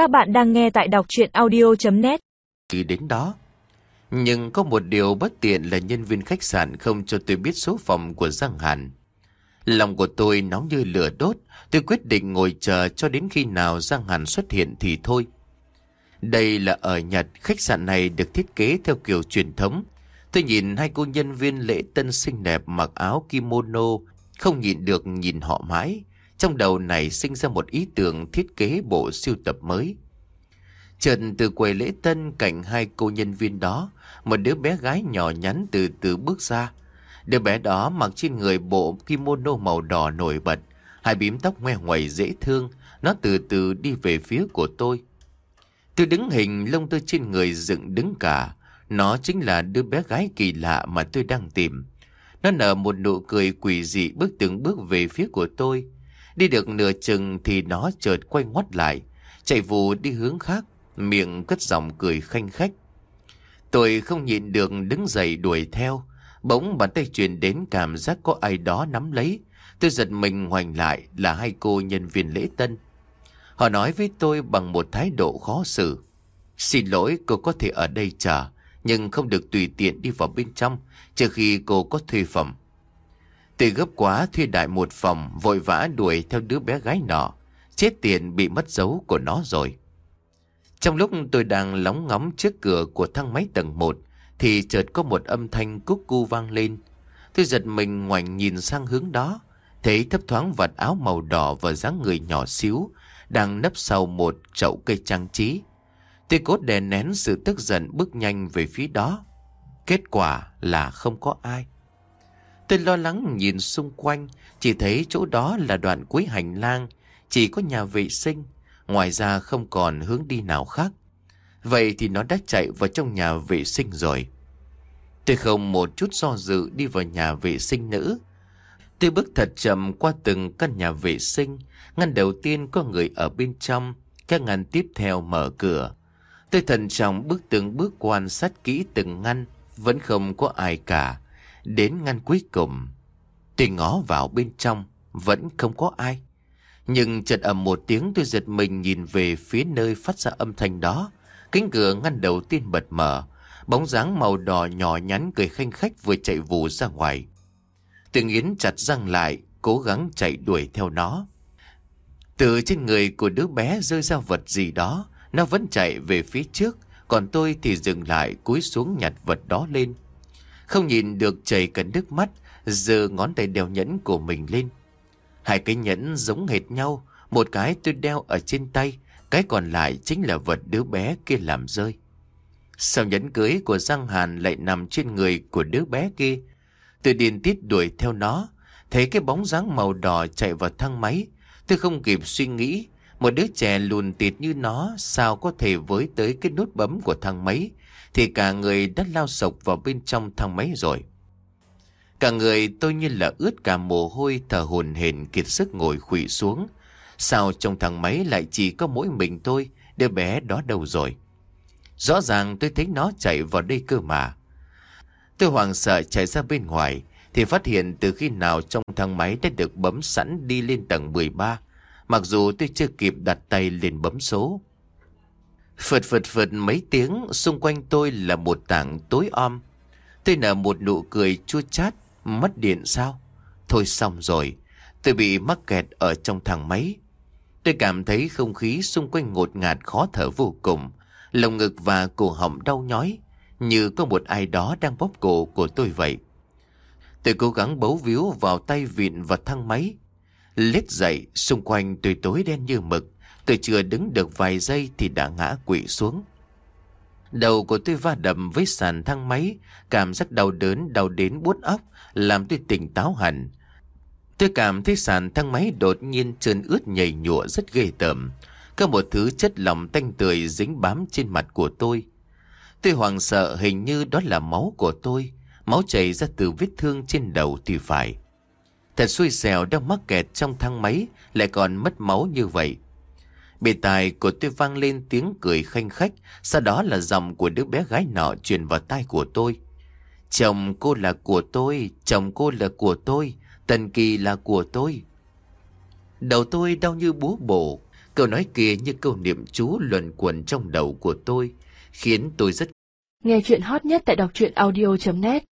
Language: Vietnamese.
Các bạn đang nghe tại đọc chuyện audio.net Khi đến đó. Nhưng có một điều bất tiện là nhân viên khách sạn không cho tôi biết số phòng của Giang Hàn. Lòng của tôi nóng như lửa đốt, Tôi quyết định ngồi chờ cho đến khi nào Giang Hàn xuất hiện thì thôi. Đây là ở Nhật Khách sạn này được thiết kế theo kiểu truyền thống. Tôi nhìn hai cô nhân viên lễ tân xinh đẹp mặc áo kimono, Không nhìn được nhìn họ mãi. Trong đầu này sinh ra một ý tưởng thiết kế bộ siêu tập mới. Trần từ quầy lễ tân cạnh hai cô nhân viên đó, Một đứa bé gái nhỏ nhắn từ từ bước ra. Đứa bé đó mặc trên người bộ kimono màu đỏ nổi bật, Hai bím tóc ngoe ngoẩy dễ thương, Nó từ từ đi về phía của tôi. Tôi đứng hình lông tơ trên người dựng đứng cả, Nó chính là đứa bé gái kỳ lạ mà tôi đang tìm. Nó nở một nụ cười quỷ dị bước từng bước về phía của tôi. Đi được nửa chừng thì nó chợt quay ngoắt lại, Chạy vù đi hướng khác, Miệng cất giọng cười khanh khách. Tôi không nhịn được đứng dậy đuổi theo, Bỗng bàn tay truyền đến cảm giác có ai đó nắm lấy. Tôi giật mình hoành lại là hai cô nhân viên lễ tân. Họ nói với tôi bằng một thái độ khó xử. Xin lỗi, cô có thể ở đây chờ, Nhưng không được tùy tiện đi vào bên trong, Trừ khi cô có thuê phẩm. Tôi gấp quá thuê đại một phòng, Vội vã đuổi theo đứa bé gái nọ. Chết tiền bị mất dấu của nó rồi. Trong lúc tôi đang lóng ngóng trước cửa của thang máy tầng 1 Thì chợt có một âm thanh cúc cu vang lên. Tôi giật mình ngoảnh nhìn sang hướng đó, Thấy thấp thoáng vạt áo màu đỏ và dáng người nhỏ xíu Đang nấp sau một chậu cây trang trí. Tôi cố đè nén sự tức giận bước nhanh về phía đó. Kết quả là không có ai. Tôi lo lắng nhìn xung quanh, Chỉ thấy chỗ đó là đoạn cuối hành lang, Chỉ có nhà vệ sinh, Ngoài ra không còn hướng đi nào khác. Vậy thì nó đã chạy vào trong nhà vệ sinh rồi. Tôi không một chút do dự đi vào nhà vệ sinh nữ Tôi bước thật chậm qua từng căn nhà vệ sinh, Ngăn đầu tiên có người ở bên trong, Các ngăn tiếp theo mở cửa. Tôi thận trọng bước từng bước quan sát kỹ từng ngăn, Vẫn không có ai cả. Đến ngăn cuối cùng. Tôi ngó vào bên trong, Vẫn không có ai. Nhưng chợt ầm một tiếng, tôi giật mình nhìn về phía nơi phát ra âm thanh đó. Cánh cửa ngăn đầu tiên bật mở. Bóng dáng màu đỏ nhỏ nhắn cười khanh khách vừa chạy vù ra ngoài. Từng Yến chặt răng lại, Cố gắng chạy đuổi theo nó. Từ trên người của đứa bé rơi ra vật gì đó, Nó vẫn chạy về phía trước, Còn tôi thì dừng lại cúi xuống nhặt vật đó lên. Không nhìn được chảy cả nước mắt Giờ ngón tay đeo nhẫn của mình lên. Hai cái nhẫn giống hệt nhau, Một cái tôi đeo ở trên tay, Cái còn lại chính là vật đứa bé kia làm rơi. Sao nhẫn cưới của Giang Hàn lại nằm trên người của đứa bé kia. Tôi điên tiết đuổi theo nó, Thấy cái bóng dáng màu đỏ chạy vào thang máy. Tôi không kịp suy nghĩ một đứa trẻ lùn tịt như nó Sao có thể với tới cái nút bấm của thang máy? Thì cả người đã lao sộc vào bên trong thang máy rồi. Cả người tôi như là ướt cả mồ hôi Thở hồn hển kiệt sức ngồi khủy xuống. Sao trong thang máy lại chỉ có mỗi mình tôi, Đứa bé đó đâu rồi? Rõ ràng tôi thấy nó chạy vào đây cơ mà. Tôi hoảng sợ chạy ra bên ngoài, Thì phát hiện từ khi nào trong thang máy đã được bấm sẵn đi lên tầng 13 Mặc dù tôi chưa kịp đặt tay lên bấm số. Phật phật phật mấy tiếng, Xung quanh tôi là một tảng tối om. Tôi nở một nụ cười chua chát, Mất điện sao? Thôi xong rồi, Tôi bị mắc kẹt ở trong thang máy. Tôi cảm thấy không khí xung quanh ngột ngạt khó thở vô cùng. Lồng ngực và cổ họng đau nhói, như có một ai đó đang bóp cổ của tôi vậy. Tôi cố gắng bấu víu vào tay vịn và thang máy. Lết dậy, xung quanh tôi tối đen như mực. Tôi chưa đứng được vài giây thì đã ngã quỵ xuống. Đầu của tôi va đầm với sàn thang máy, cảm giác đau đớn, đau đến buốt óc, làm tôi tỉnh táo hẳn. Tôi cảm thấy sàn thang máy đột nhiên trơn ướt nhầy nhụa rất ghê tởm. Có một thứ chất lỏng tanh tươi dính bám trên mặt của tôi. Tôi hoàng sợ hình như đó là máu của tôi, máu chảy ra từ vết thương trên đầu thì phải. Thật xui xẻo đang mắc kẹt trong thang máy, lại còn mất máu như vậy. Bề tài của tôi vang lên tiếng cười khanh khách, sau đó là giọng của đứa bé gái nọ truyền vào tai của tôi. Chồng cô là của tôi, chồng cô là của tôi, Tần Kỳ là của tôi. Đầu tôi đau như búa bổ, Câu nói kia như câu niệm chú luẩn quẩn trong đầu của tôi, khiến tôi rất Nghe chuyện hot nhất tại đọc truyện audio.net